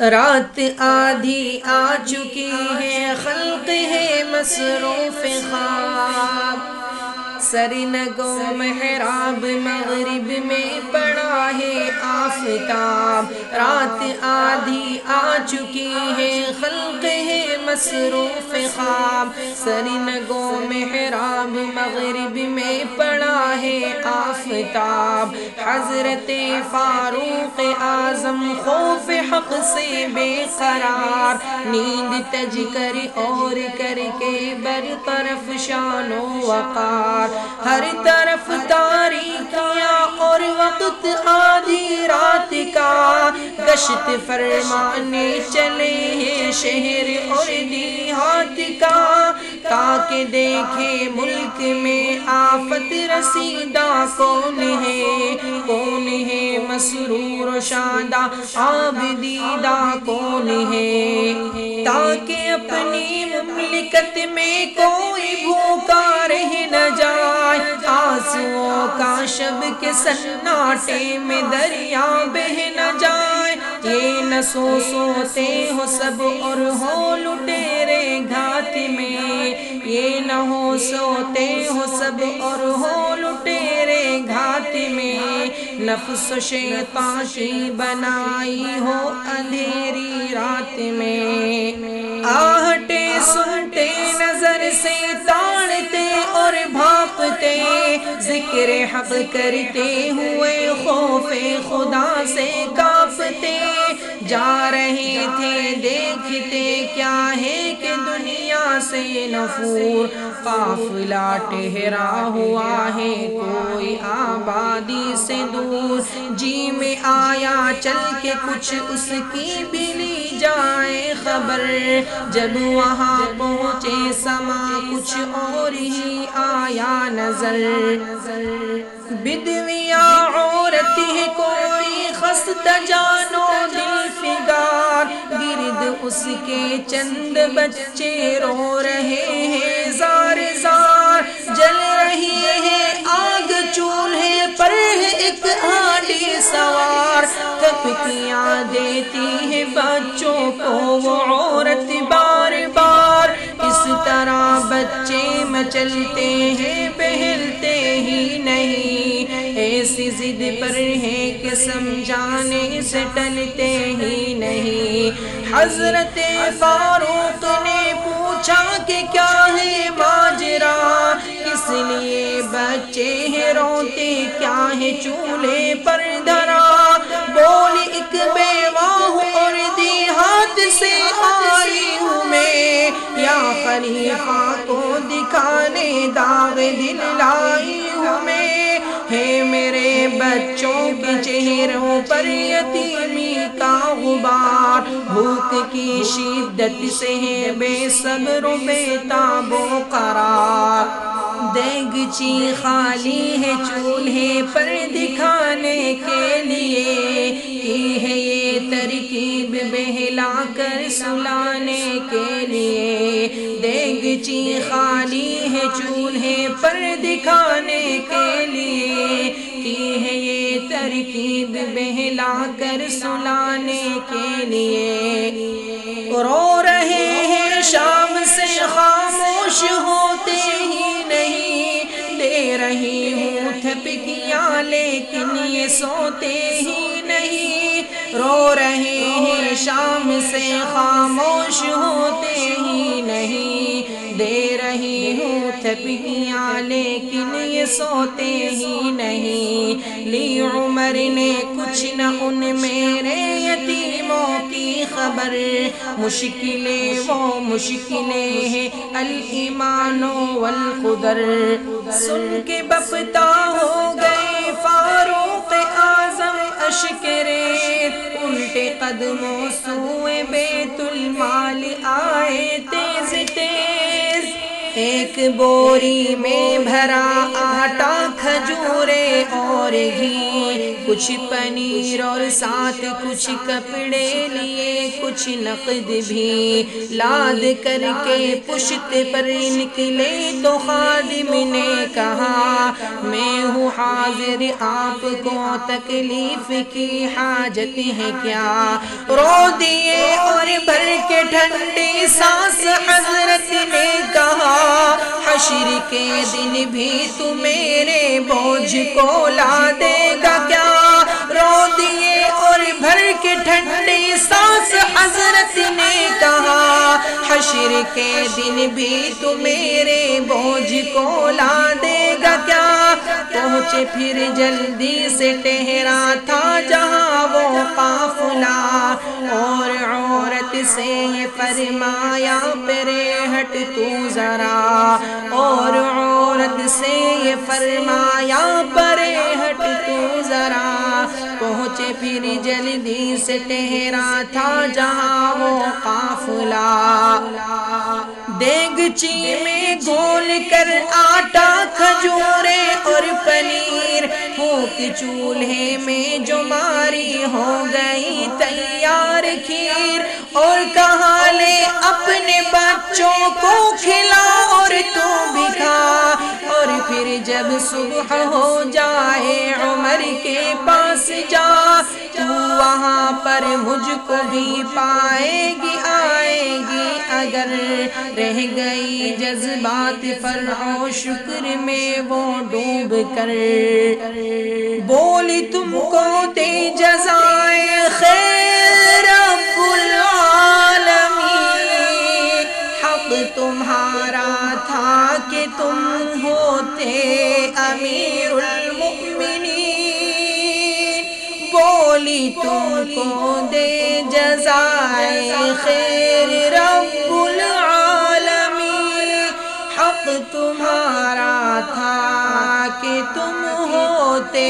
رات آدھی آ چکی ہے، خلق ہے مصروف خواب۔ سرنگو محراب مغرب میں پڑا ہے آفتاب۔ رات آدھی آ چکی ہے، خلق ہے مصروف خواب۔ سرنگو محراب مغرب میں پڑا ہے آفتاب۔ حضرت فاروق اعظم خوف حق سے بے قرار۔ نیند تج کر اور کر کے بر طرف شان و وقار۔ ہر طرف تاریکیاں اور وقت آدھی گشت فرمانے چلے ہیں شہر اور دیہات کا تاکہ دیکھے ملک میں آفت رسیدہ کون ہے؟ کون ہے مسرور و شادہ عابدیدہ کون ہے؟ تاکہ اپنی مملکت میں کوئی بھوکا رہ نہ جائے۔ آنسو کا شب کے سناٹے میں دریا بہ نہ جائے۔ یہ نہ سو سوتے ہو سب اور ہو لٹیرے گھات میں۔ یہ نہ ہو سوتے ہو سب اور ہو لٹیرے گھات میں۔ نفس و شیطان کی بنائی ہو اندھیری رات میں۔ آہٹے سنتے نظر سے تاڑتے اور بھاپتے۔ ذکر حق کرتے ہوئے خوف خدا سے کافتے جا رہے تھے، دیکھتے کیا ہے کہ دنیا سے نفور۔ قافلہ ٹہرا ہوا ہے، کوئی آبادی سے دور۔ جی میں آیا، چل کے کچھ اس کی بھی لی جائے خبر۔ جب وہاں پہنچے، سما کچھ اور ہی آیا نظر۔ بدویا عورت ہے کوئی خست جانو دل فگار، گرد اس کے چند بچے رو رہے ہیں۔ زار زار جل رہی ہے، آگ چولہے پر ایک آڈی سوار۔ تپکیاں دیتی ہے بچوں کو وہ عورت بار بار۔ اس طرح بچے مچلتے ہیں بہلتے ہی نہیں۔ ایسی ضد پر ہے کہ سمجھانے سے ٹلتے ہی نہیں۔ حضرت فاروق نے پوچھا کہ کیا ہے ماجرا؟ کس لیے بچے ہیں، روتے کیا ہے چولہے پر دھرا۔ بول ایک بیوہ ہوں اور دیہات سے آئی ہوں میں۔ یا خلیفہ کو دکھانے داغ دل چہروں پر یتیمی کا غبار بھوک کی شدت سے ہے بے صبر و بے تاب و قرار۔ دیگچی خالی ہے چولہے پر دکھانے کے لیے۔ کی ہے یہ ترکیب بہلا کر سلانے کے لیے۔ دیگچی خالی ہے چولہے پر دکھانے کے لیے۔ کی ہے یہ ترکیب بہلا کر سلانے کے لیے۔ رو رہے ہیں شام سے خاموش ہوتے ہی نہیں۔ دے رہی ہوں تھپکیاں لیکن یہ سوتے ہی نہیں۔ رو رہے ہیں شام سے خاموش ہوتے ہی نہیں۔ دے رہی ہوں تھپکیاں لیکن یہ سوتے ہی نہیں۔ لی عمر نے کچھ نہ ان میرے یتیموں کی خبر۔ مشکلیں وہ مشکلیں ہیں الایمان والقدر سن کے بپتا ہو گئے فاروق اعظم اشکرے الٹے قدموں سوئے بیت المال آئے تیز تیز۔ ایک بوری میں اور گھی کچھ پنیر اور ساتھ کچھ کپڑے لیے کچھ نقد بھی لاد کر کے پشت پر نکلے تو خادم نے کہا میں ہوں حاضر آپ کو تکلیف کی حاجت ہے کیا رو دیے کے ٹھنڈی سانس حضرت نے حشر کے دن بھی تو میرے بوجھ کو لا دے گا کیا؟ رو دیے اور بھر کے ٹھنڈی سانس حضرت نے کہا حشر کے دن بھی تو میرے بوجھ کو لا دے گا کیا؟ پہنچے پھر جلدی سے ٹہرا تھا جہاں وہ قافلہ اور سے یہ فرمایا پرے ہٹ تو ذرا۔ اور عورت سے یہ فرمایا پرے ہٹ پھر جلدی سے ٹہرا تھا جہاں وہ قافلہ۔ دیگچی میں گھول کر آٹا کھجورے اور پنیر۔ پھوک چولہے میں جو ماری ہو گئی تیار کھیر۔ اور کہاں لے اپنے بچوں کو کھلا اور تو بھی کھا۔ اور پھر جب صبح ہو جائے عمر کے پاس جا، تو وہاں پر مجھ کو بھی پائے گی، آئے گی۔ اگر رہ گئی جذبات فرح شکر میں وہ ڈوب کر۔ بولی تم کو دے جزائے خیر رب العالمین۔ حق تمہارا تھا کہ تم ہوتے امیر تم کو دے جزائے خیر رب العالمین حق تمہارا تھا کہ تم ہوتے